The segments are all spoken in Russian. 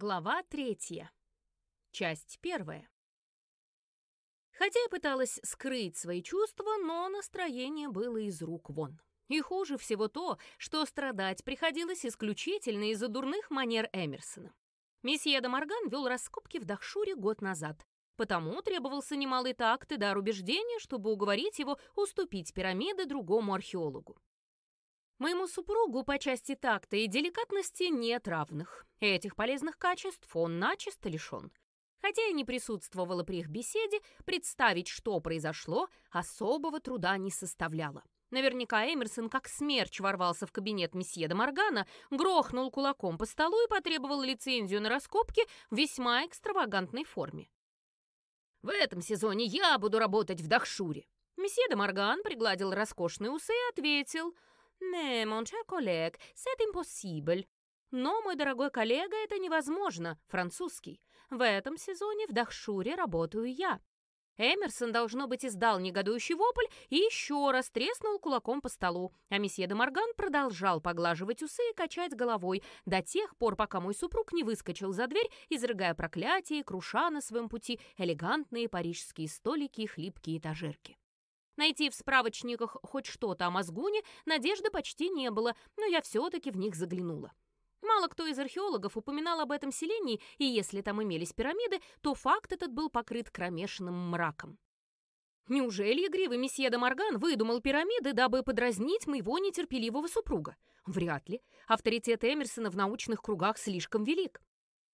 Глава третья. Часть первая. Хотя я пыталась скрыть свои чувства, но настроение было из рук вон. И хуже всего то, что страдать приходилось исключительно из-за дурных манер Эмерсона. Месье де Морган вел раскопки в Дахшуре год назад, потому требовался немалый такт и дар убеждения, чтобы уговорить его уступить пирамиды другому археологу. Моему супругу по части такта и деликатности нет равных. Этих полезных качеств он начисто лишен. Хотя я не присутствовала при их беседе, представить, что произошло, особого труда не составляло. Наверняка Эмерсон как смерч ворвался в кабинет месье де Моргана, грохнул кулаком по столу и потребовал лицензию на раскопки в весьма экстравагантной форме. «В этом сезоне я буду работать в Дахшуре». Месье де Морган пригладил роскошные усы и ответил – «Не, mon cher collègue, c'est impossible». Но, мой дорогой коллега, это невозможно, французский. В этом сезоне в Дахшуре работаю я. Эмерсон, должно быть, издал негодующий вопль и еще раз треснул кулаком по столу, а месье де Морган продолжал поглаживать усы и качать головой до тех пор, пока мой супруг не выскочил за дверь, изрыгая проклятие и круша на своем пути элегантные парижские столики и хлипкие этажерки. Найти в справочниках хоть что-то о Мозгуне надежды почти не было, но я все-таки в них заглянула. Мало кто из археологов упоминал об этом селении, и если там имелись пирамиды, то факт этот был покрыт кромешным мраком. Неужели игривый месье де Морган выдумал пирамиды, дабы подразнить моего нетерпеливого супруга? Вряд ли. Авторитет Эмерсона в научных кругах слишком велик.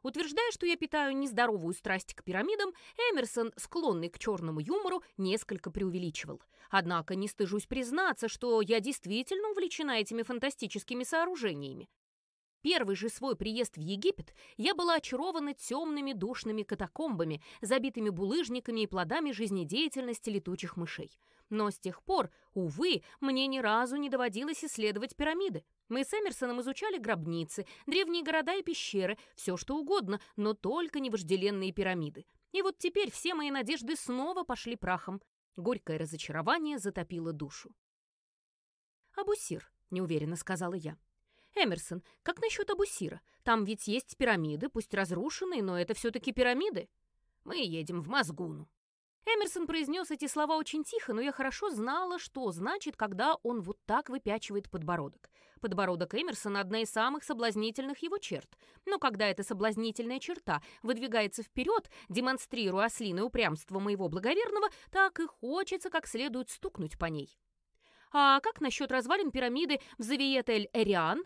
Утверждая, что я питаю нездоровую страсть к пирамидам, Эмерсон, склонный к черному юмору, несколько преувеличивал. Однако не стыжусь признаться, что я действительно увлечена этими фантастическими сооружениями. Первый же свой приезд в Египет я была очарована темными душными катакомбами, забитыми булыжниками и плодами жизнедеятельности летучих мышей. Но с тех пор, увы, мне ни разу не доводилось исследовать пирамиды. Мы с Эмерсоном изучали гробницы, древние города и пещеры, все что угодно, но только не вожделенные пирамиды. И вот теперь все мои надежды снова пошли прахом. Горькое разочарование затопило душу. «Абусир», — неуверенно сказала я. «Эмерсон, как насчет Абусира? Там ведь есть пирамиды, пусть разрушенные, но это все-таки пирамиды». «Мы едем в Мазгуну», Эмерсон произнес эти слова очень тихо, но я хорошо знала, что значит, когда он вот так выпячивает подбородок. Подбородок Эмерсона — одна из самых соблазнительных его черт. Но когда эта соблазнительная черта выдвигается вперед, демонстрируя ослиное упрямство моего благоверного, так и хочется как следует стукнуть по ней. «А как насчет развалин пирамиды в Завиет-эль-Эриан?»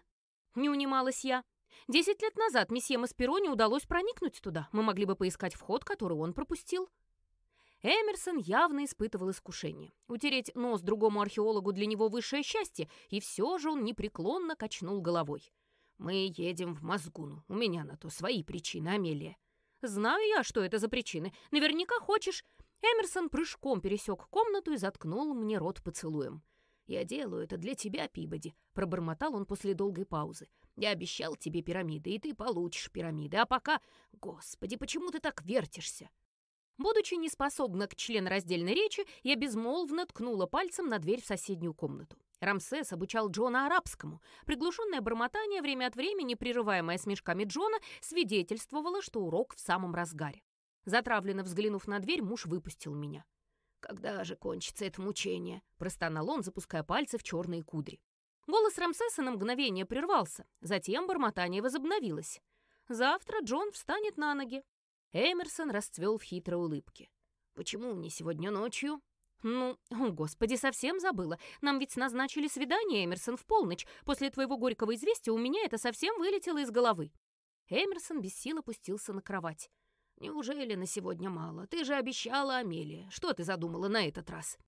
Не унималась я. Десять лет назад месье Масперони удалось проникнуть туда. Мы могли бы поискать вход, который он пропустил. Эмерсон явно испытывал искушение. Утереть нос другому археологу для него высшее счастье, и все же он непреклонно качнул головой. «Мы едем в Мозгуну. У меня на то свои причины, Амелия». «Знаю я, что это за причины. Наверняка хочешь...» Эмерсон прыжком пересек комнату и заткнул мне рот поцелуем. «Я делаю это для тебя, Пибоди», — пробормотал он после долгой паузы. «Я обещал тебе пирамиды, и ты получишь пирамиды. А пока... Господи, почему ты так вертишься?» Будучи неспособна к членораздельной речи, я безмолвно ткнула пальцем на дверь в соседнюю комнату. Рамсес обучал Джона арабскому. Приглушенное бормотание, время от времени прерываемое смешками Джона, свидетельствовало, что урок в самом разгаре. Затравленно взглянув на дверь, муж выпустил меня. «Когда же кончится это мучение?» — простонал он, запуская пальцы в черные кудри. Голос Рамсеса на мгновение прервался, затем бормотание возобновилось. «Завтра Джон встанет на ноги, Эмерсон расцвел в хитрой улыбке. «Почему не сегодня ночью?» «Ну, о, господи, совсем забыла. Нам ведь назначили свидание, Эмерсон, в полночь. После твоего горького известия у меня это совсем вылетело из головы». Эмерсон без сил опустился на кровать. «Неужели на сегодня мало? Ты же обещала Амелия. Что ты задумала на этот раз?»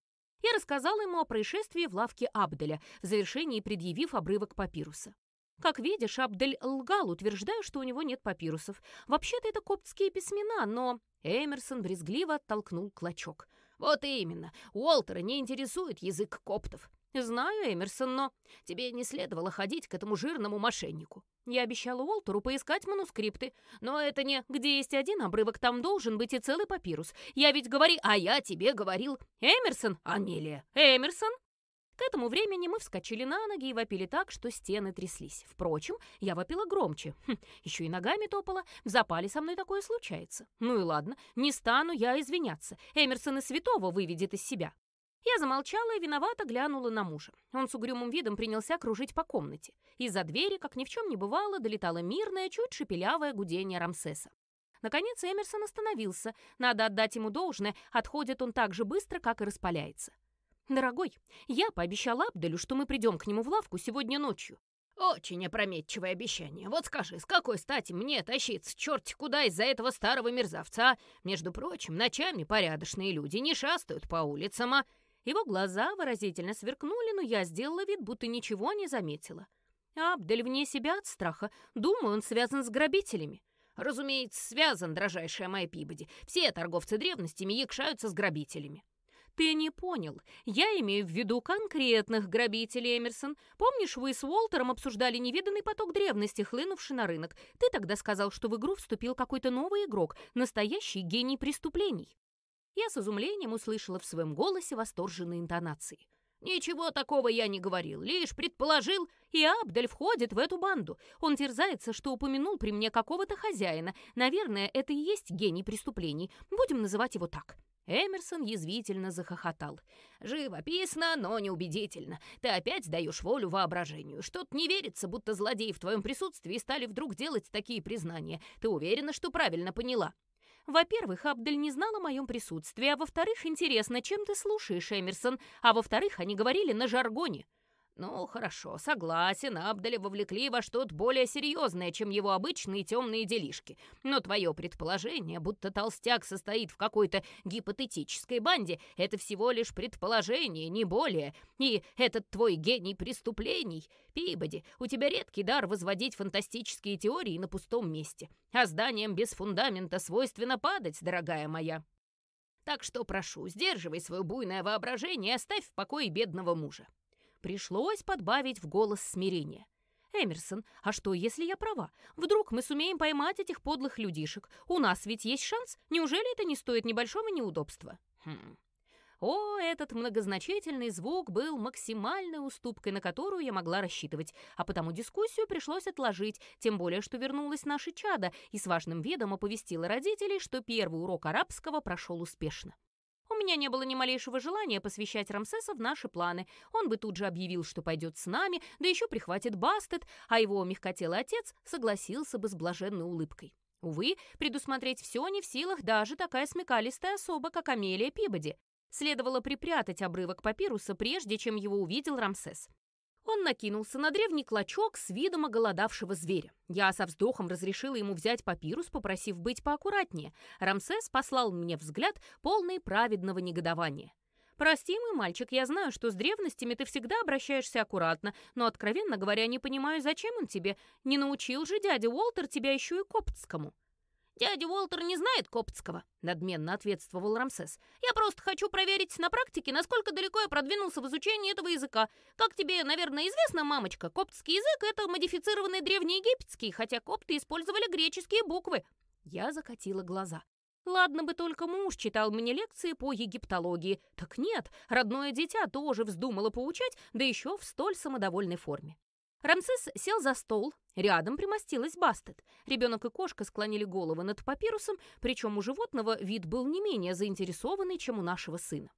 Я рассказала ему о происшествии в лавке Абделя, в завершении предъявив обрывок папируса. Как видишь, Абдель лгал, утверждая, что у него нет папирусов. Вообще-то это коптские письмена, но... Эмерсон брезгливо оттолкнул клочок. «Вот именно. Уолтера не интересует язык коптов. Знаю, Эмерсон, но тебе не следовало ходить к этому жирному мошеннику. Я обещала Уолтеру поискать манускрипты, но это не «где есть один обрывок, там должен быть и целый папирус». Я ведь говори, а я тебе говорил. Эмерсон, Амелия, Эмерсон, К этому времени мы вскочили на ноги и вопили так, что стены тряслись. Впрочем, я вопила громче. Хм, еще и ногами топала. В запале со мной такое случается. Ну и ладно, не стану я извиняться. Эмерсон и святого выведет из себя. Я замолчала и виновато глянула на мужа. Он с угрюмым видом принялся кружить по комнате. Из-за двери, как ни в чем не бывало, долетало мирное, чуть шепелявое гудение Рамсеса. Наконец Эмерсон остановился. Надо отдать ему должное, отходит он так же быстро, как и распаляется. «Дорогой, я пообещала Абделю, что мы придем к нему в лавку сегодня ночью». «Очень опрометчивое обещание. Вот скажи, с какой стати мне тащиться черти куда из-за этого старого мерзавца? Между прочим, ночами порядочные люди не шастают по улицам, а...» Его глаза выразительно сверкнули, но я сделала вид, будто ничего не заметила. Абдель вне себя от страха. Думаю, он связан с грабителями. Разумеется, связан, дрожайшая моя Пибоди. Все торговцы древностями якшаются с грабителями. Ты не понял. Я имею в виду конкретных грабителей, Эмерсон. Помнишь, вы с Уолтером обсуждали невиданный поток древности, хлынувший на рынок? Ты тогда сказал, что в игру вступил какой-то новый игрок, настоящий гений преступлений. Я с изумлением услышала в своем голосе восторженные интонации. «Ничего такого я не говорил, лишь предположил, и Абдель входит в эту банду. Он терзается, что упомянул при мне какого-то хозяина. Наверное, это и есть гений преступлений. Будем называть его так». Эмерсон язвительно захохотал. «Живописно, но неубедительно. Ты опять даешь волю воображению. Что-то не верится, будто злодеи в твоем присутствии стали вдруг делать такие признания. Ты уверена, что правильно поняла?» Во-первых, Абдель не знал о моем присутствии, а во-вторых, интересно, чем ты слушаешь, Эмерсон, а во-вторых, они говорили на жаргоне. «Ну, хорошо, согласен, Абдаля вовлекли во что-то более серьезное, чем его обычные темные делишки. Но твое предположение, будто толстяк состоит в какой-то гипотетической банде, это всего лишь предположение, не более. И этот твой гений преступлений... Пибоди, у тебя редкий дар возводить фантастические теории на пустом месте. А зданиям без фундамента свойственно падать, дорогая моя». Так что прошу, сдерживай свое буйное воображение и оставь в покое бедного мужа. Пришлось подбавить в голос смирение. «Эмерсон, а что, если я права? Вдруг мы сумеем поймать этих подлых людишек? У нас ведь есть шанс. Неужели это не стоит небольшого неудобства?» «Хм...» О, этот многозначительный звук был максимальной уступкой, на которую я могла рассчитывать, а потому дискуссию пришлось отложить, тем более, что вернулась наша чада и с важным видом оповестила родителей, что первый урок арабского прошел успешно. Меня не было ни малейшего желания посвящать Рамсеса в наши планы. Он бы тут же объявил, что пойдет с нами, да еще прихватит Бастет, а его мягкотелый отец согласился бы с блаженной улыбкой. Увы, предусмотреть все не в силах даже такая смекалистая особа, как Амелия Пибоди. Следовало припрятать обрывок папируса, прежде чем его увидел Рамсес. Он накинулся на древний клочок с видом оголодавшего зверя. Я со вздохом разрешила ему взять папирус, попросив быть поаккуратнее. Рамсес послал мне взгляд, полный праведного негодования. «Прости, мой мальчик, я знаю, что с древностями ты всегда обращаешься аккуратно, но, откровенно говоря, не понимаю, зачем он тебе. Не научил же дядя Уолтер тебя еще и коптскому». «Дядя Уолтер не знает коптского», — надменно ответствовал Рамсес. «Я просто хочу проверить на практике, насколько далеко я продвинулся в изучении этого языка. Как тебе, наверное, известно, мамочка, коптский язык — это модифицированный древнеегипетский, хотя копты использовали греческие буквы». Я закатила глаза. Ладно бы только муж читал мне лекции по египтологии. Так нет, родное дитя тоже вздумало поучать, да еще в столь самодовольной форме. Рамсес сел за стол, рядом примостилась Бастет. Ребенок и кошка склонили головы над папирусом, причем у животного вид был не менее заинтересованный, чем у нашего сына.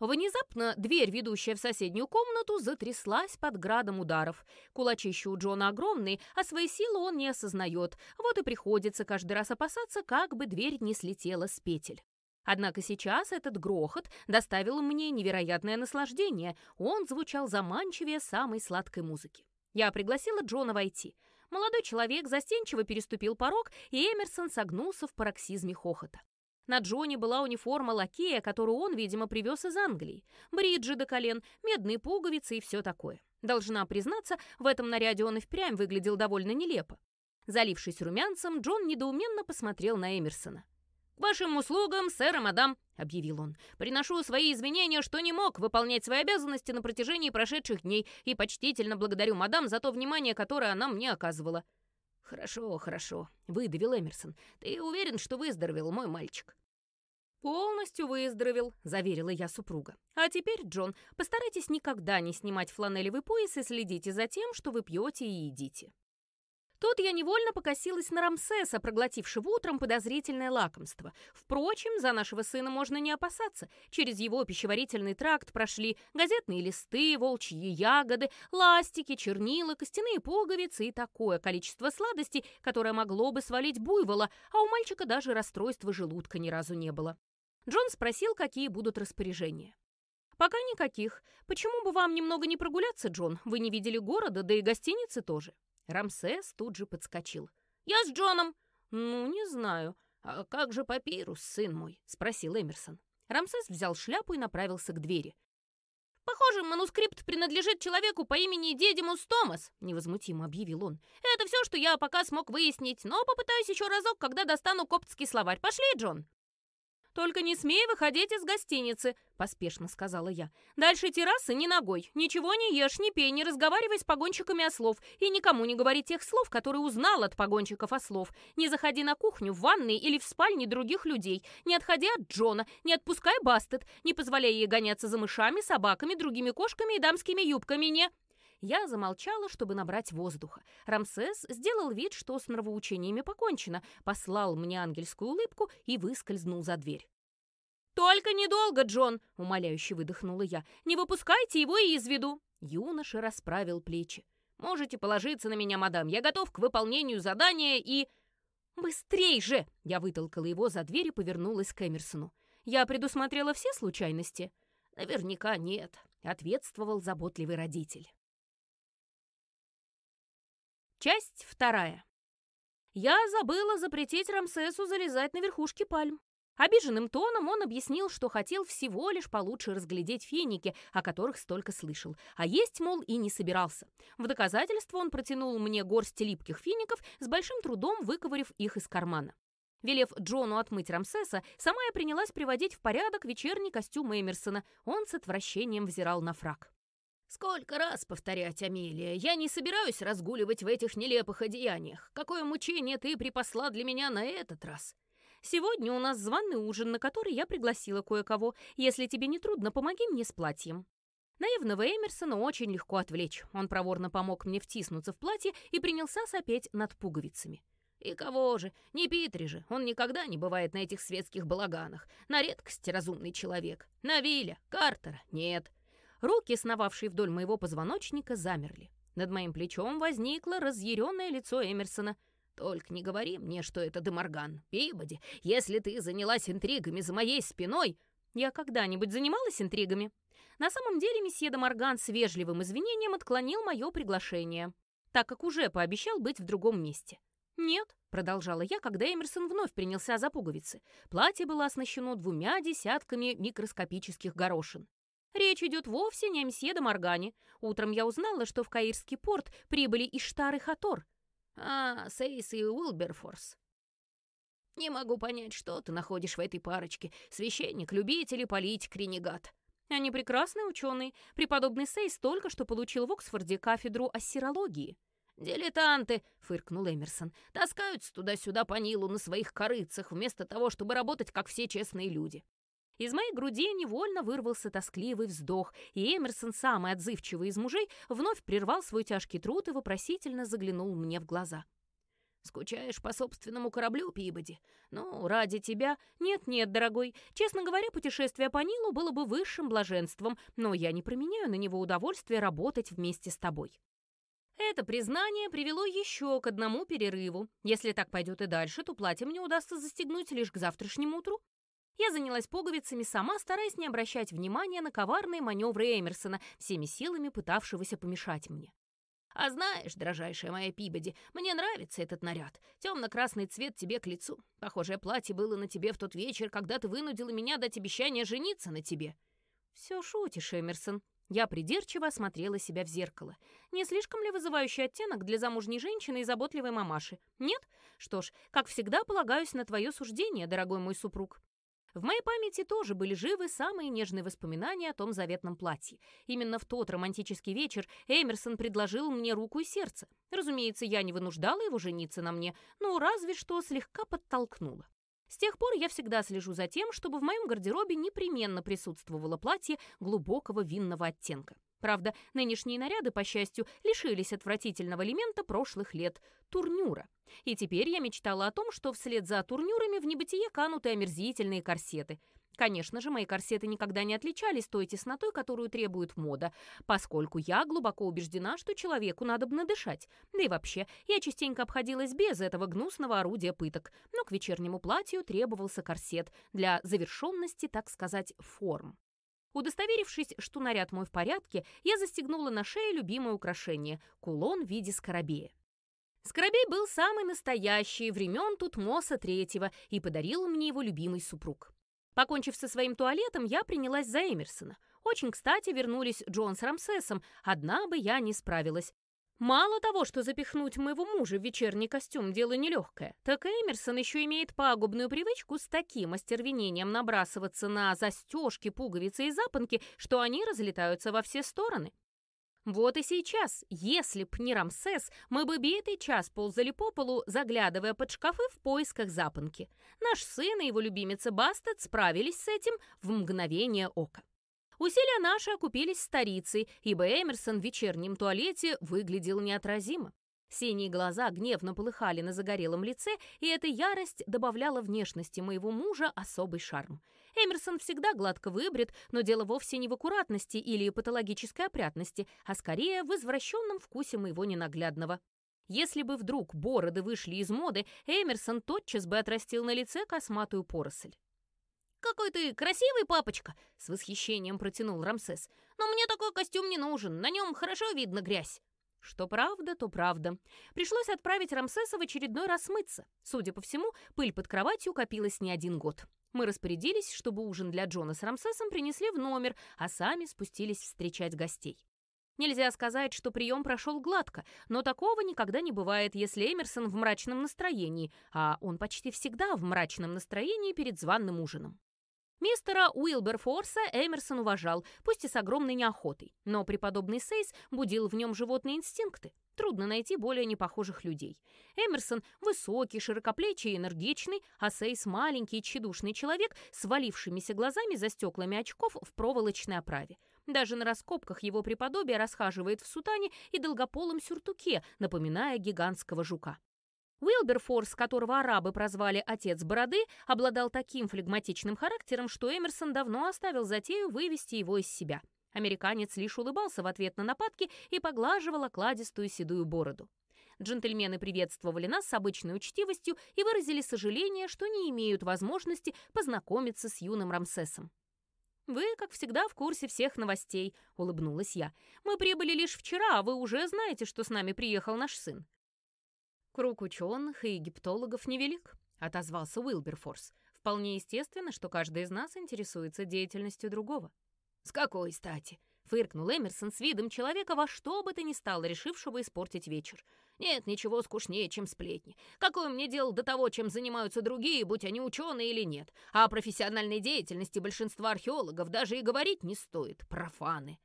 Внезапно дверь, ведущая в соседнюю комнату, затряслась под градом ударов. Кулачище у Джона огромный, а свои силы он не осознает, вот и приходится каждый раз опасаться, как бы дверь не слетела с петель. Однако сейчас этот грохот доставил мне невероятное наслаждение. Он звучал заманчивее самой сладкой музыки. Я пригласила Джона войти. Молодой человек застенчиво переступил порог, и Эмерсон согнулся в пароксизме хохота. На Джоне была униформа лакея, которую он, видимо, привез из Англии. Бриджи до колен, медные пуговицы и все такое. Должна признаться, в этом наряде он и впрямь выглядел довольно нелепо. Залившись румянцем, Джон недоуменно посмотрел на Эмерсона. «К вашим услугам, сэр и мадам», — объявил он. «Приношу свои извинения, что не мог выполнять свои обязанности на протяжении прошедших дней и почтительно благодарю мадам за то внимание, которое она мне оказывала». «Хорошо, хорошо», — выдавил Эмерсон. «Ты уверен, что выздоровел, мой мальчик?» «Полностью выздоровел», — заверила я супруга. «А теперь, Джон, постарайтесь никогда не снимать фланелевый пояс и следите за тем, что вы пьете и едите». Тут я невольно покосилась на Рамсеса, проглотившего утром подозрительное лакомство. Впрочем, за нашего сына можно не опасаться. Через его пищеварительный тракт прошли газетные листы, волчьи ягоды, ластики, чернила, костяные пуговицы и такое количество сладостей, которое могло бы свалить буйвола, а у мальчика даже расстройства желудка ни разу не было. Джон спросил, какие будут распоряжения. «Пока никаких. Почему бы вам немного не прогуляться, Джон? Вы не видели города, да и гостиницы тоже». Рамсес тут же подскочил. «Я с Джоном!» «Ну, не знаю. А как же папирус, сын мой?» — спросил Эмерсон. Рамсес взял шляпу и направился к двери. «Похоже, манускрипт принадлежит человеку по имени Дедимус Томас», — невозмутимо объявил он. «Это все, что я пока смог выяснить, но попытаюсь еще разок, когда достану коптский словарь. Пошли, Джон!» «Только не смей выходить из гостиницы», — поспешно сказала я. «Дальше террасы ни ногой. Ничего не ешь, не пей, не разговаривай с погонщиками ослов. И никому не говори тех слов, которые узнал от погонщиков ослов. Не заходи на кухню, в ванной или в спальне других людей. Не отходи от Джона, не отпускай Бастет, не позволяй ей гоняться за мышами, собаками, другими кошками и дамскими юбками, не...» Я замолчала, чтобы набрать воздуха. Рамсес сделал вид, что с нравоучениями покончено, послал мне ангельскую улыбку и выскользнул за дверь. «Только недолго, Джон!» — умоляюще выдохнула я. «Не выпускайте его из виду!» Юноша расправил плечи. «Можете положиться на меня, мадам. Я готов к выполнению задания и...» «Быстрей же!» — я вытолкала его за дверь и повернулась к Эмерсону. «Я предусмотрела все случайности?» «Наверняка нет», — ответствовал заботливый родитель. Часть вторая. Я забыла запретить Рамсесу залезать на верхушки пальм. Обиженным тоном он объяснил, что хотел всего лишь получше разглядеть феники, о которых столько слышал, а есть, мол, и не собирался. В доказательство он протянул мне горсть липких фиников, с большим трудом выковырив их из кармана. Велев Джону отмыть Рамсеса, сама я принялась приводить в порядок вечерний костюм Эмерсона. Он с отвращением взирал на фраг. «Сколько раз повторять, Амелия, я не собираюсь разгуливать в этих нелепых одеяниях. Какое мучение ты припасла для меня на этот раз?» «Сегодня у нас званый ужин, на который я пригласила кое-кого. Если тебе не трудно, помоги мне с платьем». Наивного Эмерсона очень легко отвлечь. Он проворно помог мне втиснуться в платье и принялся сопеть над пуговицами. «И кого же? Не Питри же. Он никогда не бывает на этих светских балаганах. На редкость разумный человек. На Виля, Картера нет. Руки, сновавшие вдоль моего позвоночника, замерли. Над моим плечом возникло разъяренное лицо Эмерсона. «Только не говори мне, что это Деморган. Пибоди, если ты занялась интригами за моей спиной...» «Я когда-нибудь занималась интригами?» На самом деле месье Деморган с вежливым извинением отклонил мое приглашение, так как уже пообещал быть в другом месте. «Нет», — продолжала я, когда Эмерсон вновь принялся за пуговицы. Платье было оснащено двумя десятками микроскопических горошин. Речь идет вовсе не о мсье де Моргане. Утром я узнала, что в Каирский порт прибыли Иштар и Хатор. А, Сейс и Уилберфорс. Не могу понять, что ты находишь в этой парочке. Священник, любитель и политик, ренегат. Они прекрасные ученые. Преподобный Сейс только что получил в Оксфорде кафедру ассирологии. «Дилетанты!» — фыркнул Эмерсон. «Таскаются туда-сюда по Нилу на своих корытцах, вместо того, чтобы работать, как все честные люди. Из моей груди невольно вырвался тоскливый вздох, и Эмерсон, самый отзывчивый из мужей, вновь прервал свой тяжкий труд и вопросительно заглянул мне в глаза. «Скучаешь по собственному кораблю, Пибоди? Ну, ради тебя. Нет-нет, дорогой. Честно говоря, путешествие по Нилу было бы высшим блаженством, но я не променяю на него удовольствие работать вместе с тобой». Это признание привело еще к одному перерыву. Если так пойдет и дальше, то платье мне удастся застегнуть лишь к завтрашнему утру. Я занялась пуговицами сама, стараясь не обращать внимания на коварные маневры Эмерсона, всеми силами пытавшегося помешать мне. «А знаешь, дрожайшая моя Пибоди, мне нравится этот наряд. Темно-красный цвет тебе к лицу. Похожее платье было на тебе в тот вечер, когда ты вынудила меня дать обещание жениться на тебе». «Все шутишь, Эмерсон». Я придирчиво осмотрела себя в зеркало. Не слишком ли вызывающий оттенок для замужней женщины и заботливой мамаши? Нет? Что ж, как всегда, полагаюсь на твое суждение, дорогой мой супруг. В моей памяти тоже были живы самые нежные воспоминания о том заветном платье. Именно в тот романтический вечер Эмерсон предложил мне руку и сердце. Разумеется, я не вынуждала его жениться на мне, но разве что слегка подтолкнула. С тех пор я всегда слежу за тем, чтобы в моем гардеробе непременно присутствовало платье глубокого винного оттенка. Правда, нынешние наряды, по счастью, лишились отвратительного элемента прошлых лет — турнюра. И теперь я мечтала о том, что вслед за турнюрами в небытие канут и омерзительные корсеты. Конечно же, мои корсеты никогда не отличались той теснотой, которую требует мода, поскольку я глубоко убеждена, что человеку надо бы надышать. Да и вообще, я частенько обходилась без этого гнусного орудия пыток, но к вечернему платью требовался корсет для завершенности, так сказать, форм. Удостоверившись, что наряд мой в порядке, я застегнула на шее любимое украшение — кулон в виде скоробея. Скоробей был самый настоящий, времен Тутмоса третьего, и подарил мне его любимый супруг. Покончив со своим туалетом, я принялась за Эмерсона. Очень кстати вернулись Джон с Рамсесом, одна бы я не справилась. Мало того, что запихнуть моего мужа в вечерний костюм дело нелегкое, так Эмерсон еще имеет пагубную привычку с таким остервенением набрасываться на застежки, пуговицы и запонки, что они разлетаются во все стороны. Вот и сейчас, если б не Рамсес, мы бы битый час ползали по полу, заглядывая под шкафы в поисках запонки. Наш сын и его любимица Бастет справились с этим в мгновение ока. Усилия наши окупились старицей, ибо Эмерсон в вечернем туалете выглядел неотразимо. Синие глаза гневно полыхали на загорелом лице, и эта ярость добавляла внешности моего мужа особый шарм. Эмерсон всегда гладко выбрит, но дело вовсе не в аккуратности или патологической опрятности, а скорее в извращенном вкусе моего ненаглядного. Если бы вдруг бороды вышли из моды, Эмерсон тотчас бы отрастил на лице косматую поросль. «Какой ты красивый, папочка!» — с восхищением протянул Рамсес. «Но мне такой костюм не нужен, на нем хорошо видно грязь». Что правда, то правда. Пришлось отправить Рамсеса в очередной раз мыться. Судя по всему, пыль под кроватью копилась не один год. Мы распорядились, чтобы ужин для Джона с Рамсесом принесли в номер, а сами спустились встречать гостей. Нельзя сказать, что прием прошел гладко, но такого никогда не бывает, если Эмерсон в мрачном настроении, а он почти всегда в мрачном настроении перед званным ужином. Мистера Уилберфорса Эмерсон уважал, пусть и с огромной неохотой, но преподобный Сейс будил в нем животные инстинкты. Трудно найти более непохожих людей. Эмерсон — высокий, широкоплечий и энергичный, а Сейс — маленький и тщедушный человек с валившимися глазами за стеклами очков в проволочной оправе. Даже на раскопках его преподобие расхаживает в сутане и долгополом сюртуке, напоминая гигантского жука. Уилберфорс, которого арабы прозвали «отец бороды», обладал таким флегматичным характером, что Эмерсон давно оставил затею вывести его из себя. Американец лишь улыбался в ответ на нападки и поглаживал окладистую седую бороду. Джентльмены приветствовали нас с обычной учтивостью и выразили сожаление, что не имеют возможности познакомиться с юным Рамсесом. «Вы, как всегда, в курсе всех новостей», — улыбнулась я. «Мы прибыли лишь вчера, а вы уже знаете, что с нами приехал наш сын». «Круг ученых и египтологов невелик», — отозвался Уилберфорс. «Вполне естественно, что каждый из нас интересуется деятельностью другого». «С какой стати?» — фыркнул Эмерсон с видом человека во что бы то ни стало, решившего испортить вечер. «Нет ничего скучнее, чем сплетни. Какое мне дело до того, чем занимаются другие, будь они ученые или нет? А о профессиональной деятельности большинства археологов даже и говорить не стоит. Профаны».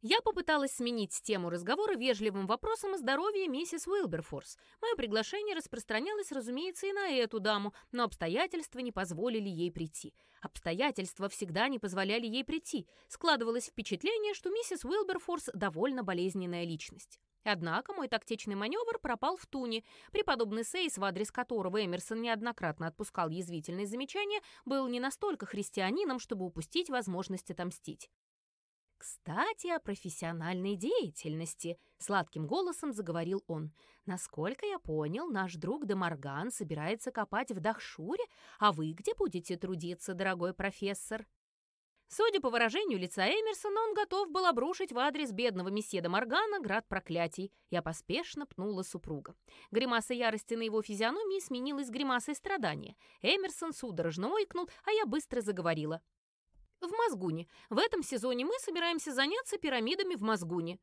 Я попыталась сменить тему разговора вежливым вопросом о здоровье миссис Уилберфорс. Мое приглашение распространялось, разумеется, и на эту даму, но обстоятельства не позволили ей прийти. Обстоятельства всегда не позволяли ей прийти. Складывалось впечатление, что миссис Уилберфорс довольно болезненная личность. Однако мой тактичный маневр пропал втуне. Преподобный Сейс, в адрес которого Эмерсон неоднократно отпускал язвительные замечания, был не настолько христианином, чтобы упустить возможность отомстить. «Кстати, о профессиональной деятельности», — сладким голосом заговорил он. «Насколько я понял, наш друг Демарган собирается копать в Дахшуре, а вы где будете трудиться, дорогой профессор?» Судя по выражению лица Эмерсона, он готов был обрушить в адрес бедного месье де Моргана град проклятий. Я поспешно пнула супруга. Гримаса ярости на его физиономии сменилась гримасой страдания. Эмерсон судорожно ойкнул, а я быстро заговорила. В Мозгуне. В этом сезоне мы собираемся заняться пирамидами в Мозгуне».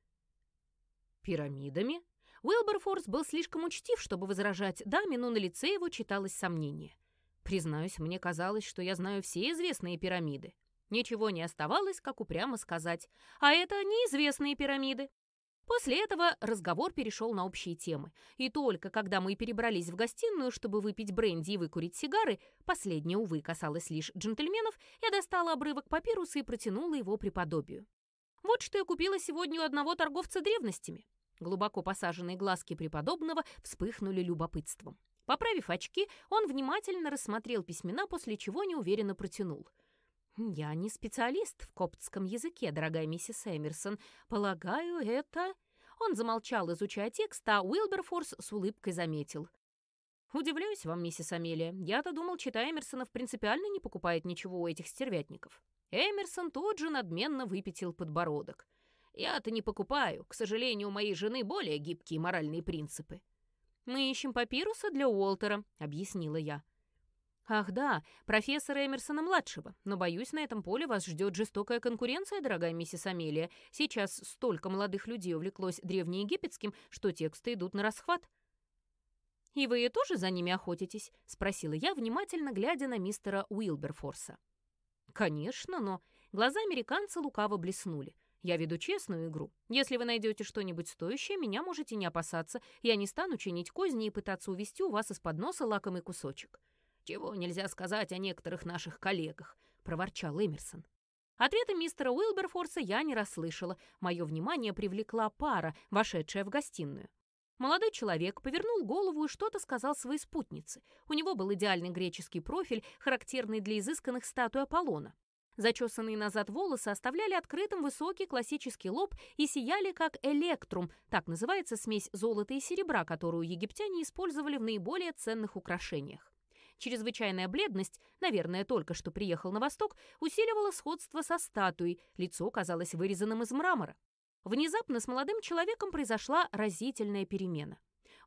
«Пирамидами?» Уилберфорс был слишком учтив, чтобы возражать даме, но на лице его читалось сомнение. Признаюсь, мне казалось, что я знаю все известные пирамиды. Ничего не оставалось, как упрямо сказать. А это неизвестные пирамиды. После этого разговор перешел на общие темы, и только когда мы перебрались в гостиную, чтобы выпить бренди и выкурить сигары, последнее, увы, касалось лишь джентльменов, я достала обрывок папируса и протянула его преподобию. Вот что я купила сегодня у одного торговца древностями. Глубоко посаженные глазки преподобного вспыхнули любопытством. Поправив очки, он внимательно рассмотрел письмена, после чего неуверенно протянул. «Я не специалист в коптском языке, дорогая миссис Эмерсон. Полагаю, это...» Он замолчал, изучая текст, а Уилберфорс с улыбкой заметил. «Удивляюсь вам, миссис Амелия. Я-то думал, читая Эмерсонов принципиально не покупает ничего у этих стервятников». Эмерсон тут же надменно выпятил подбородок. «Я-то не покупаю. К сожалению, у моей жены более гибкие моральные принципы». «Мы ищем папируса для Уолтера», — объяснила я. «Ах да, профессора Эмерсона-младшего. Но, боюсь, на этом поле вас ждет жестокая конкуренция, дорогая миссис Амелия. Сейчас столько молодых людей увлеклось древнеегипетским, что тексты идут на расхват». «И вы тоже за ними охотитесь?» — спросила я, внимательно глядя на мистера Уилберфорса. «Конечно, но...» Глаза американца лукаво блеснули. «Я веду честную игру. Если вы найдете что-нибудь стоящее, меня можете не опасаться. Я не стану чинить козни и пытаться увести у вас из-под носа лакомый кусочек». «Чего нельзя сказать о некоторых наших коллегах», — проворчал Эмерсон. Ответа мистера Уилберфорса я не расслышала. Мое внимание привлекла пара, вошедшая в гостиную. Молодой человек повернул голову и что-то сказал своей спутнице. У него был идеальный греческий профиль, характерный для изысканных статуй Аполлона. Зачесанные назад волосы оставляли открытым высокий классический лоб и сияли как электрум, так называется смесь золота и серебра, которую египтяне использовали в наиболее ценных украшениях. Чрезвычайная бледность, наверное, только что приехал на восток, усиливала сходство со статуей, лицо казалось вырезанным из мрамора. Внезапно с молодым человеком произошла разительная перемена.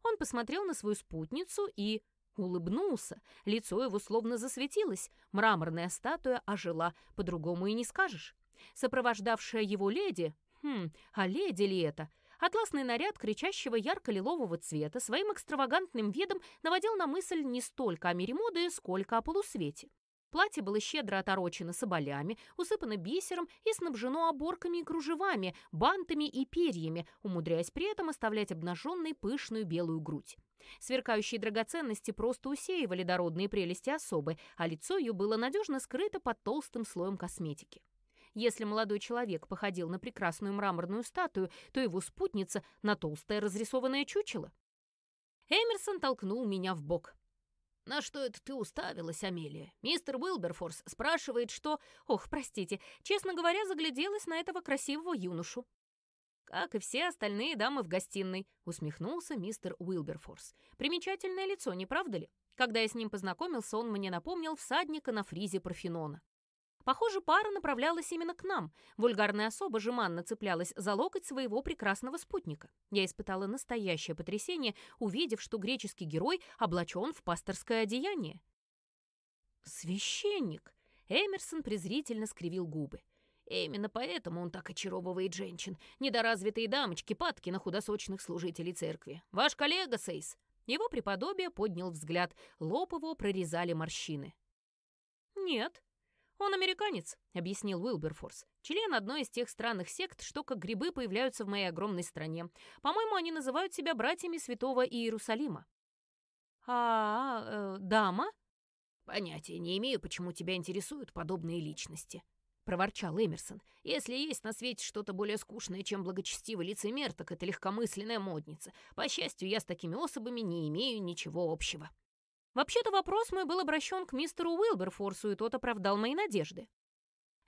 Он посмотрел на свою спутницу и улыбнулся. Лицо его словно засветилось. Мраморная статуя ожила, по-другому и не скажешь. Сопровождавшая его леди... Хм, а леди ли это? Атласный наряд кричащего ярко-лилового цвета своим экстравагантным видом наводил на мысль не столько о мире моды, сколько о полусвете. Платье было щедро оторочено соболями, усыпано бисером и снабжено оборками и кружевами, бантами и перьями, умудряясь при этом оставлять обнаженной пышную белую грудь. Сверкающие драгоценности просто усеивали дородные прелести особы, а лицо ее было надежно скрыто под толстым слоем косметики. Если молодой человек походил на прекрасную мраморную статую, то его спутница — на толстое разрисованное чучело. Эмерсон толкнул меня в бок. «На что это ты уставилась, Амелия? Мистер Уилберфорс спрашивает, что...» «Ох, простите, честно говоря, загляделась на этого красивого юношу». «Как и все остальные дамы в гостиной», — усмехнулся мистер Уилберфорс. «Примечательное лицо, не правда ли? Когда я с ним познакомился, он мне напомнил всадника на фризе Парфенона. Похоже, пара направлялась именно к нам. Вульгарная особа жеманно цеплялась за локоть своего прекрасного спутника. Я испытала настоящее потрясение, увидев, что греческий герой облачен в пасторское одеяние. «Священник!» Эмерсон презрительно скривил губы. Именно поэтому он так очаровывает женщин. Недоразвитые дамочки, падки на худосочных служителей церкви. Ваш коллега, Сейс. Его преподобие поднял взгляд. Лоб его прорезали морщины. «Нет», «Он американец», — объяснил Уилберфорс. «Член одной из тех странных сект, что как грибы появляются в моей огромной стране. По-моему, они называют себя братьями Святого Иерусалима». «А, э, дама?» «Понятия не имею, почему тебя интересуют подобные личности», — проворчал Эмерсон. «Если есть на свете что-то более скучное, чем благочестивый лицемер, так это легкомысленная модница. По счастью, я с такими особами не имею ничего общего». Вообще-то вопрос мой был обращен к мистеру Уилберфорсу, и тот оправдал мои надежды.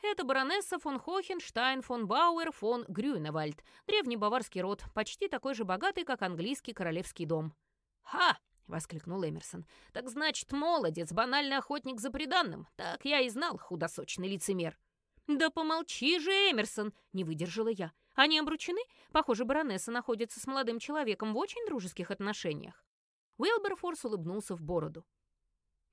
Это баронесса фон Хохенштайн фон Бауэр фон Грюневальд, древний баварский род, почти такой же богатый, как английский королевский дом. «Ха!» — воскликнул Эмерсон. «Так значит, молодец, банальный охотник за преданным. Так я и знал, худосочный лицемер». «Да помолчи же, Эмерсон!» — не выдержала я. «Они обручены? Похоже, баронесса находится с молодым человеком в очень дружеских отношениях». Уилберфорс улыбнулся в бороду.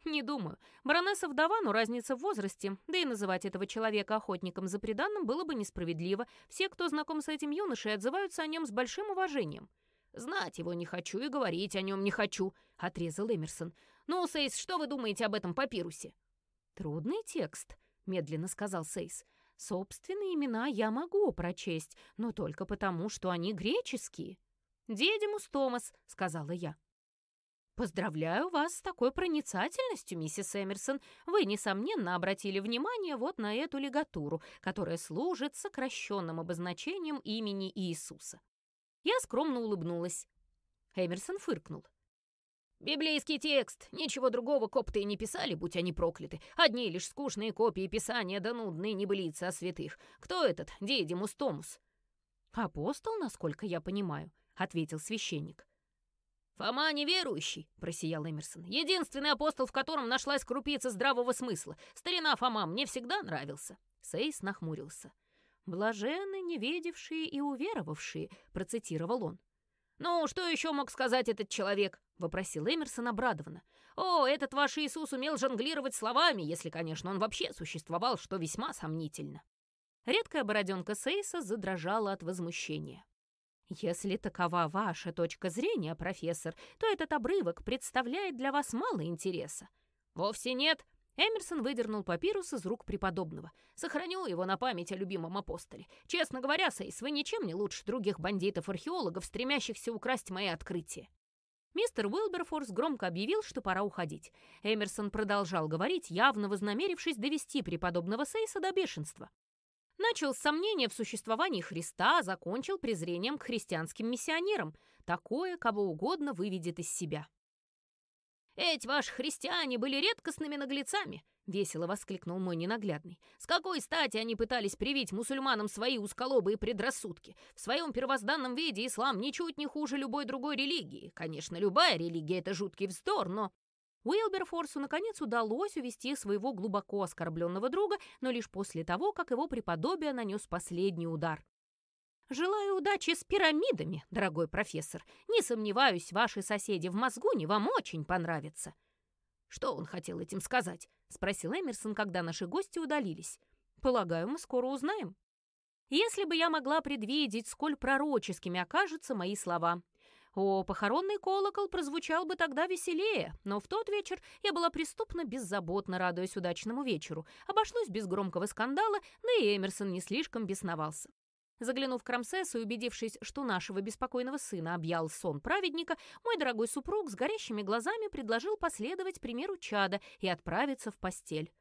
«Не думаю. Баронесса вдова, но разница в возрасте. Да и называть этого человека охотником за преданным было бы несправедливо. Все, кто знаком с этим юношей, отзываются о нем с большим уважением». «Знать его не хочу и говорить о нем не хочу», — отрезал Эмерсон. «Ну, Сейс, что вы думаете об этом папирусе?» «Трудный текст», — медленно сказал Сейс. Собственные имена я могу прочесть, но только потому, что они греческие. «Дедимус Томас», — сказала я. «Поздравляю вас с такой проницательностью, миссис Эмерсон. Вы, несомненно, обратили внимание вот на эту лигатуру, которая служит сокращенным обозначением имени Иисуса». Я скромно улыбнулась. Эмерсон фыркнул. «Библейский текст. Ничего другого копты не писали, будь они прокляты. Одни лишь скучные копии писания да нудные небылицы о святых. Кто этот Дедимус Томус?» «Апостол, насколько я понимаю», — ответил священник. «Фома неверующий», — просиял Эмерсон. «Единственный апостол, в котором нашлась крупица здравого смысла. Старина Фома мне всегда нравился». Сейс нахмурился. «Блаженны, неведевшие и уверовавшие», — процитировал он. «Ну, что еще мог сказать этот человек?» — вопросил Эмерсон обрадованно. «О, этот ваш Иисус умел жонглировать словами, если, конечно, он вообще существовал, что весьма сомнительно». Редкая бороденка Сейса задрожала от возмущения. «Если такова ваша точка зрения, профессор, то этот обрывок представляет для вас мало интереса». «Вовсе нет», Эмерсон выдернул папирус из рук преподобного. «Сохраню его на память о любимом апостоле. Честно говоря, Сейс, вы ничем не лучше других бандитов-археологов, стремящихся украсть мои открытия». Мистер Уилберфорс громко объявил, что пора уходить. Эмерсон продолжал говорить, явно вознамерившись довести преподобного Сейса до бешенства. Начал с сомнения в существовании Христа, а закончил презрением к христианским миссионерам. Такое кого угодно выведет из себя. «Эти ваши христиане были редкостными наглецами!» — весело воскликнул мой ненаглядный. «С какой стати они пытались привить мусульманам свои усколобые предрассудки? В своем первозданном виде ислам ничуть не хуже любой другой религии. Конечно, любая религия — это жуткий вздор, но...» Уилберфорсу наконец удалось увести своего глубоко оскорбленного друга, но лишь после того, как его преподобие нанес последний удар. Желаю удачи с пирамидами, дорогой профессор. Не сомневаюсь, ваши соседи в Мозгуне вам очень понравятся». «Что он хотел этим сказать?» — спросил Эмерсон, когда наши гости удалились. «Полагаю, мы скоро узнаем». Если бы я могла предвидеть, сколь пророческими окажутся мои слова. О, похоронный колокол прозвучал бы тогда веселее, но в тот вечер я была преступно беззаботно радуясь удачному вечеру, обошлось без громкого скандала, да и Эмерсон не слишком бесновался. Заглянув к Рамсесу и убедившись, что нашего беспокойного сына объял сон праведника, мой дорогой супруг с горящими глазами предложил последовать примеру чада и отправиться в постель.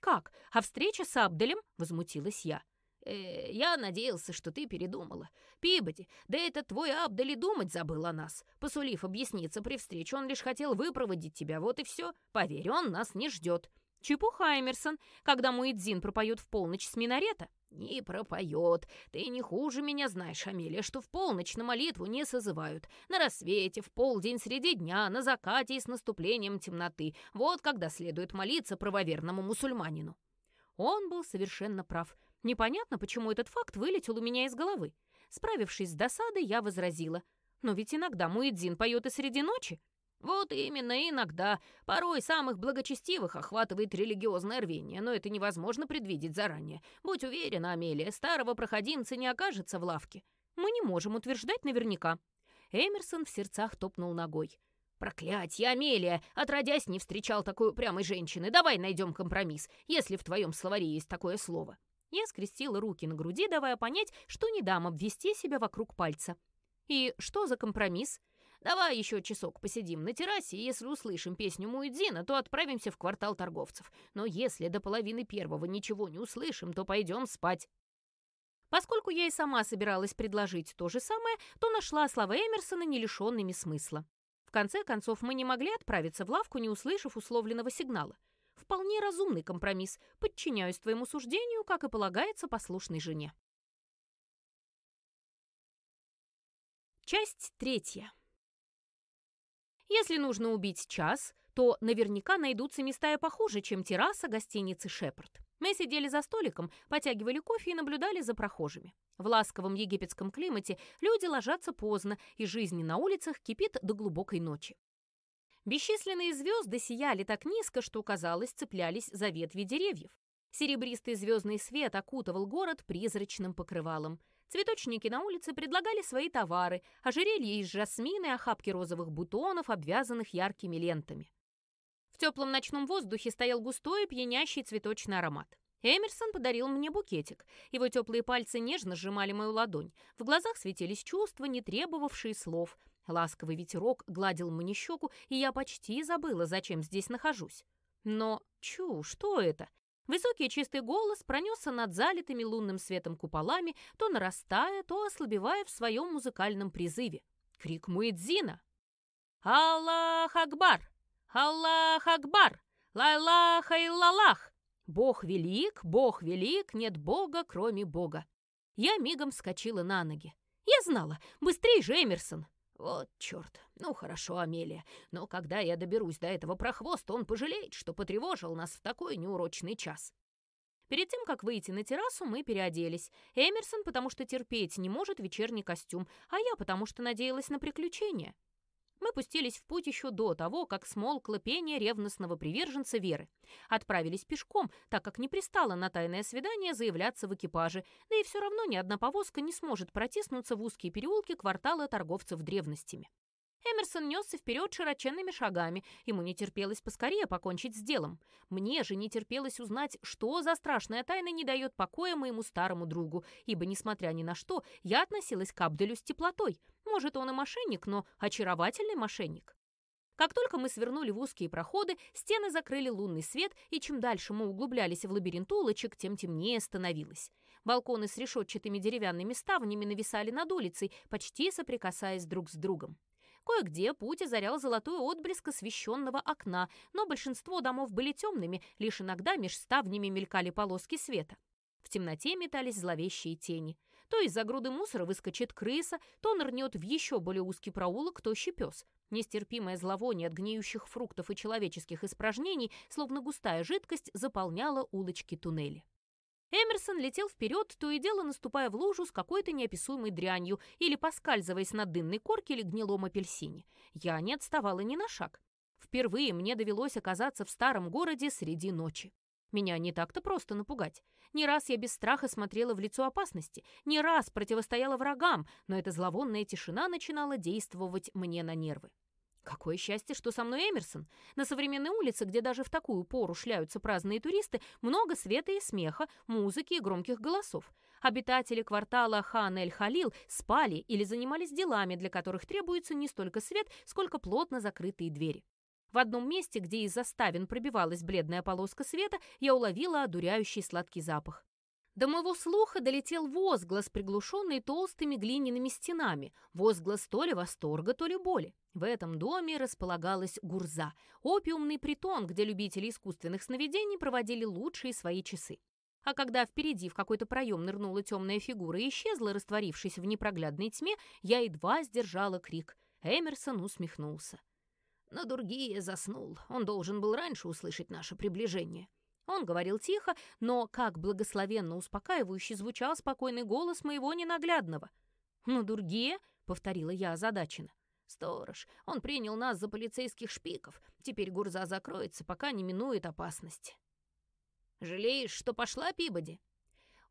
«Как? А встреча с Абделем?» — возмутилась я. «Э, «Я надеялся, что ты передумала. Пибоди, да этот твой Абдель и думать забыл о нас. Посулив объясниться при встрече, он лишь хотел выпроводить тебя, вот и все. Поверь, он нас не ждет». «Чепуха, Эмерсон, когда Муэдзин пропоет в полночь с минарета». «Не пропоет. Ты не хуже меня знаешь, Амелия, что в полночь на молитву не созывают. На рассвете, в полдень, среди дня, на закате и с наступлением темноты. Вот когда следует молиться правоверному мусульманину». Он был совершенно прав. Непонятно, почему этот факт вылетел у меня из головы. Справившись с досадой, я возразила. «Но ведь иногда Муэдзин поет и среди ночи». Вот именно иногда. Порой самых благочестивых охватывает религиозное рвение, но это невозможно предвидеть заранее. Будь уверена, Амелия, старого проходимца не окажется в лавке. Мы не можем утверждать наверняка. Эмерсон в сердцах топнул ногой. «Проклятье, Амелия! Отродясь, не встречал такой упрямой женщины. Давай найдем компромисс, если в твоем словаре есть такое слово». Я скрестила руки на груди, давая понять, что не дам обвести себя вокруг пальца. «И что за компромисс?» Давай еще часок посидим на террасе, и если услышим песню Муэдзина, то отправимся в квартал торговцев. Но если до половины первого ничего не услышим, то пойдем спать». Поскольку я и сама собиралась предложить то же самое, то нашла слова Эмерсона не лишенными смысла. В конце концов, мы не могли отправиться в лавку, не услышав условленного сигнала. Вполне разумный компромисс. Подчиняюсь твоему суждению, как и полагается послушной жене. Часть третья. Если нужно убить час, то наверняка найдутся места и похуже, чем терраса гостиницы «Шепард». Мы сидели за столиком, потягивали кофе и наблюдали за прохожими. В ласковом египетском климате люди ложатся поздно, и жизнь на улицах кипит до глубокой ночи. Бесчисленные звезды сияли так низко, что, казалось, цеплялись за ветви деревьев. Серебристый звездный свет окутывал город призрачным покрывалом. Цветочники на улице предлагали свои товары, ожерелья из жасмина и охапки розовых бутонов, обвязанных яркими лентами. В теплом ночном воздухе стоял густой пьянящий цветочный аромат. Эмерсон подарил мне букетик. Его теплые пальцы нежно сжимали мою ладонь. В глазах светились чувства, не требовавшие слов. Ласковый ветерок гладил мне щеку, и я почти забыла, зачем здесь нахожусь. Но, чу, что это? Высокий чистый голос пронесся над залитыми лунным светом куполами, то нарастая, то ослабевая в своем музыкальном призыве. Крик Муэдзина. «Аллах Акбар! Аллах Акбар! Лайлах Айлалах! Бог велик, Бог велик, нет Бога, кроме Бога!» Я мигом вскочила на ноги. Я знала, быстрей же Эмерсон. Вот черт. Ну хорошо, Амелия, но когда я доберусь до этого прохвоста, он пожалеет, что потревожил нас в такой неурочный час. Перед тем, как выйти на террасу, мы переоделись. Эмерсон, потому что терпеть не может вечерний костюм, а я, потому что надеялась на приключения. Мы пустились в путь еще до того, как смолкло пение ревностного приверженца Веры. Отправились пешком, так как не пристало на тайное свидание заявляться в экипаже, да и все равно ни одна повозка не сможет протиснуться в узкие переулки квартала торговцев древностями. Эмерсон несся вперед широченными шагами. Ему не терпелось поскорее покончить с делом. Мне же не терпелось узнать, что за страшная тайна не дает покоя моему старому другу, ибо, несмотря ни на что, я относилась к Абделю с теплотой. Может, он и мошенник, но очаровательный мошенник. Как только мы свернули в узкие проходы, стены закрыли лунный свет, и чем дальше мы углублялись в лабиринт улочек, тем темнее становилось. Балконы с решетчатыми деревянными ставнями нависали над улицей, почти соприкасаясь друг с другом. Кое-где путь озарял золотой отблеск освещенного окна, но большинство домов были темными, лишь иногда меж ставнями мелькали полоски света. В темноте метались зловещие тени. То из-за груды мусора выскочит крыса, то нырнет в еще более узкий проулок тощий пес. Нестерпимое зловоние от гниющих фруктов и человеческих испражнений, словно густая жидкость, заполняло улочки туннеля. Эмерсон летел вперед, то и дело наступая в лужу с какой-то неописуемой дрянью или поскальзываясь на дынной корке или гнилом апельсине. Я не отставала ни на шаг. Впервые мне довелось оказаться в старом городе среди ночи. Меня не так-то просто напугать. Не раз я без страха смотрела в лицо опасности, не раз противостояла врагам, но эта зловонная тишина начинала действовать мне на нервы. Какое счастье, что со мной Эмерсон. На современной улице, где даже в такую пору шляются праздные туристы, много света и смеха, музыки и громких голосов. Обитатели квартала Хан-эль-Халил спали или занимались делами, для которых требуется не столько свет, сколько плотно закрытые двери. В одном месте, где из заставин пробивалась бледная полоска света, я уловила одуряющий сладкий запах. До моего слуха долетел возглас, приглушенный толстыми глиняными стенами, возглас то ли восторга, то ли боли. В этом доме располагалась Гурза, опиумный притон, где любители искусственных сновидений проводили лучшие свои часы. А когда впереди в какой-то проем нырнула темная фигура и исчезла, растворившись в непроглядной тьме, я едва сдержала крик. Эмерсон усмехнулся. На Дургие заснул. Он должен был раньше услышать наше приближение. Он говорил тихо, но как благословенно успокаивающе звучал спокойный голос моего ненаглядного. «Ну, Дургия», — повторила я озадаченно. «Сторож, он принял нас за полицейских шпиков. Теперь Гурза закроется, пока не минует опасности». «Жалеешь, что пошла, Пибоди?»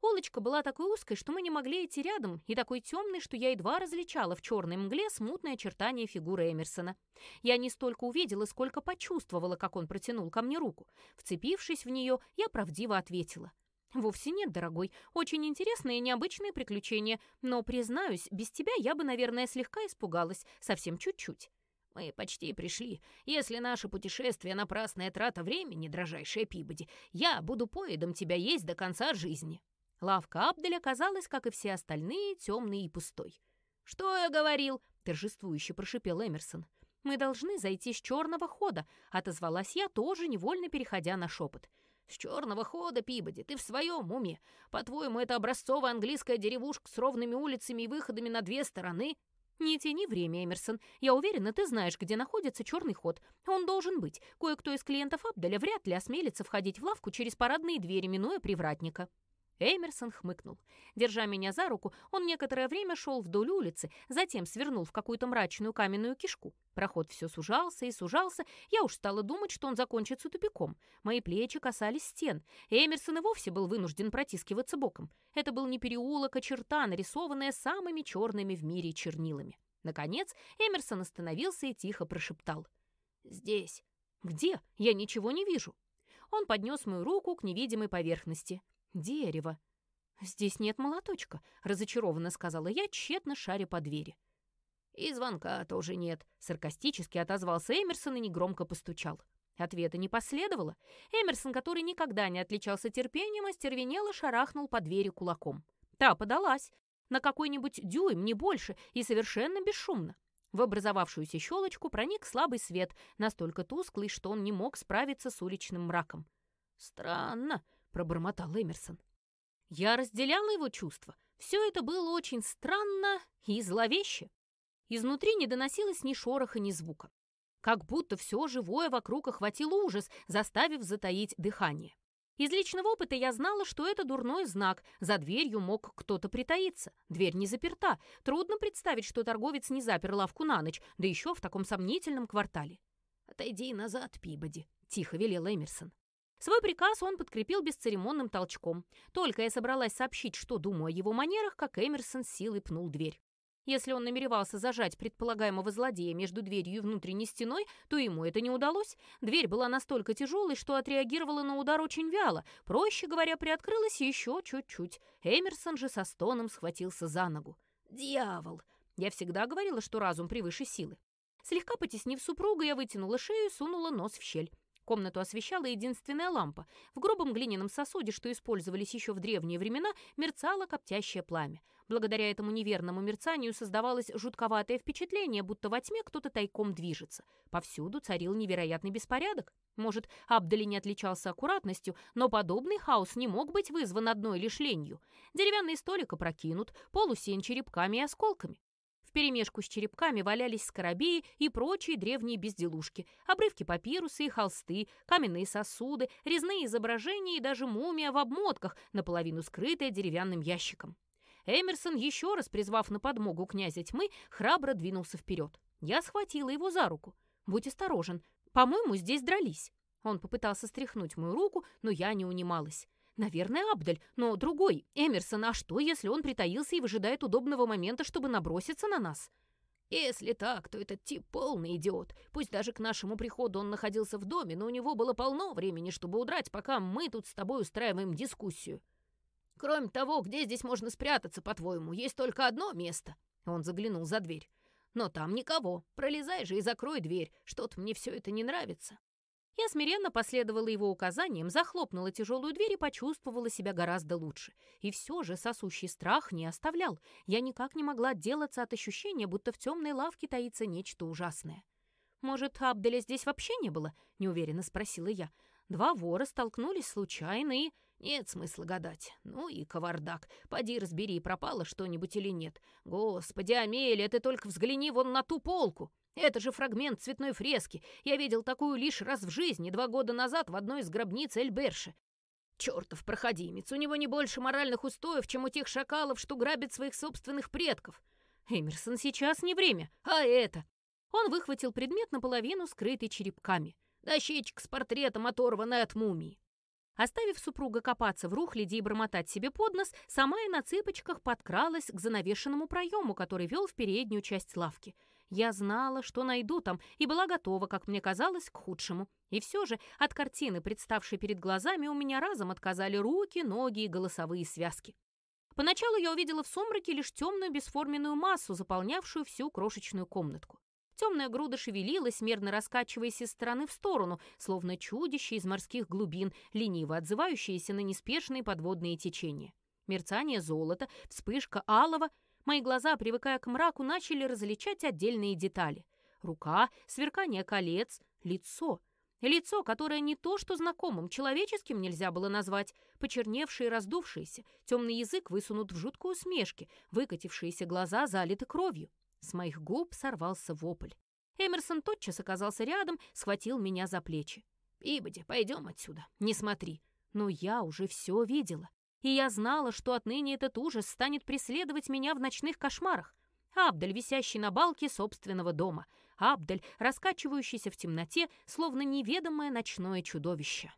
Улочка была такой узкой, что мы не могли идти рядом, и такой темной, что я едва различала в черной мгле смутное очертание фигуры Эмерсона. Я не столько увидела, сколько почувствовала, как он протянул ко мне руку. Вцепившись в нее, я правдиво ответила. «Вовсе нет, дорогой. Очень интересные и необычные приключения. Но, признаюсь, без тебя я бы, наверное, слегка испугалась. Совсем чуть-чуть». «Мы почти пришли. Если наше путешествие — напрасная трата времени, дрожайшая Пибоди, я буду поедом тебя есть до конца жизни». Лавка Абделя казалась, как и все остальные, темной и пустой. «Что я говорил?» — торжествующе прошипел Эмерсон. «Мы должны зайти с черного хода», — отозвалась я, тоже невольно переходя на шепот. «С черного хода, Пибоди, ты в своем уме? По-твоему, это образцовая английская деревушка с ровными улицами и выходами на две стороны?» «Не тяни время, Эмерсон. Я уверена, ты знаешь, где находится черный ход. Он должен быть. Кое-кто из клиентов Абделя вряд ли осмелится входить в лавку через парадные двери, минуя привратника». Эмерсон хмыкнул. Держа меня за руку, он некоторое время шел вдоль улицы, затем свернул в какую-то мрачную каменную кишку. Проход все сужался и сужался, я уж стала думать, что он закончится тупиком. Мои плечи касались стен. Эмерсон и вовсе был вынужден протискиваться боком. Это был не переулок, а черта, нарисованная самыми черными в мире чернилами. Наконец Эмерсон остановился и тихо прошептал. «Здесь». «Где? Я ничего не вижу». Он поднес мою руку к невидимой поверхности. Дерево. «Здесь нет молоточка», — разочарованно сказала я, тщетно шаря по двери. «И звонка тоже нет», — саркастически отозвался Эмерсон и негромко постучал. Ответа не последовало. Эмерсон, который никогда не отличался терпением, остервенело шарахнул по двери кулаком. Та подалась. На какой-нибудь дюйм, не больше, и совершенно бесшумно. В образовавшуюся щелочку проник слабый свет, настолько тусклый, что он не мог справиться с уличным мраком. «Странно», — пробормотал Эмерсон. Я разделяла его чувства. Все это было очень странно и зловеще. Изнутри не доносилось ни шороха, ни звука. Как будто все живое вокруг охватил ужас, заставив затаить дыхание. Из личного опыта я знала, что это дурной знак. За дверью мог кто-то притаиться. Дверь не заперта. Трудно представить, что торговец не запер лавку на ночь, да еще в таком сомнительном квартале. «Отойди назад, Пибоди», — тихо велел Эмерсон. Свой приказ он подкрепил бесцеремонным толчком. Только я собралась сообщить, что думаю о его манерах, как Эмерсон силой пнул дверь. Если он намеревался зажать предполагаемого злодея между дверью и внутренней стеной, то ему это не удалось. Дверь была настолько тяжелой, что отреагировала на удар очень вяло. Проще говоря, приоткрылась еще чуть-чуть. Эмерсон же со стоном схватился за ногу. «Дьявол!» Я всегда говорила, что разум превыше силы. Слегка потеснив супруга, я вытянула шею и сунула нос в щель. Комнату освещала единственная лампа. В грубом глиняном сосуде, что использовались еще в древние времена, мерцало коптящее пламя. Благодаря этому неверному мерцанию создавалось жутковатое впечатление, будто во тьме кто-то тайком движется. Повсюду царил невероятный беспорядок. Может, Абдали не отличался аккуратностью, но подобный хаос не мог быть вызван одной лишь ленью. Деревянный столик опрокинут, пол усеян черепками и осколками. Вперемешку с черепками валялись скоробеи и прочие древние безделушки, обрывки папируса и холсты, каменные сосуды, резные изображения и даже мумия в обмотках, наполовину скрытая деревянным ящиком. Эмерсон, еще раз призвав на подмогу князя тьмы, храбро двинулся вперед. Я схватила его за руку. «Будь осторожен. По-моему, здесь дрались». Он попытался стряхнуть мою руку, но я не унималась. Наверное, Абдель, но другой, Эмерсон, а что, если он притаился и выжидает удобного момента, чтобы наброситься на нас? Если так, то этот тип полный идиот. Пусть даже к нашему приходу он находился в доме, но у него было полно времени, чтобы удрать, пока мы тут с тобой устраиваем дискуссию. Кроме того, где здесь можно спрятаться, по-твоему? Есть только одно место. Он заглянул за дверь. Но там никого. Пролезай же и закрой дверь. Что-то мне все это не нравится. Я смиренно последовала его указаниям, захлопнула тяжелую дверь и почувствовала себя гораздо лучше. И все же сосущий страх не оставлял. Я никак не могла отделаться от ощущения, будто в темной лавке таится нечто ужасное. «Может, Абделя здесь вообще не было?» — неуверенно спросила я. Два вора столкнулись случайно и... Нет смысла гадать. Ну и кавардак. Поди разбери, пропало что-нибудь или нет. Господи, Амелия, ты только взгляни вон на ту полку. Это же фрагмент цветной фрески. Я видел такую лишь раз в жизни, два года назад в одной из гробниц Эльберши. Чертов проходимец, у него не больше моральных устоев, чем у тех шакалов, что грабят своих собственных предков. Эмерсон, сейчас не время. А это? Он выхватил предмет наполовину, скрытый черепками. Дощечка с портретом, оторванной от мумии. Оставив супруга копаться в рухляде и бормотать себе под нос, сама и на цыпочках подкралась к занавешенному проему, который вел в переднюю часть лавки — я знала, что найду там, и была готова, как мне казалось, к худшему. И все же от картины, представшей перед глазами, у меня разом отказали руки, ноги и голосовые связки. Поначалу я увидела в сумраке лишь темную бесформенную массу, заполнявшую всю крошечную комнатку. Темная груда шевелилась, мерно раскачиваясь из стороны в сторону, словно чудище из морских глубин, лениво отзывающееся на неспешные подводные течения. Мерцание золота, вспышка алого — Мои глаза, привыкая к мраку, начали различать отдельные детали. Рука, сверкание колец, лицо. Лицо, которое не то что знакомым, человеческим нельзя было назвать, почерневшее и раздувшееся, темный язык высунут в жуткую усмешке, выкатившиеся глаза залиты кровью. С моих губ сорвался вопль. Эмерсон тотчас оказался рядом, схватил меня за плечи. «Пибоди, пойдем отсюда, не смотри». Но я уже все видела. И я знала, что отныне этот ужас станет преследовать меня в ночных кошмарах. Абдаль, висящий на балке собственного дома. Абдаль, раскачивающийся в темноте, словно неведомое ночное чудовище.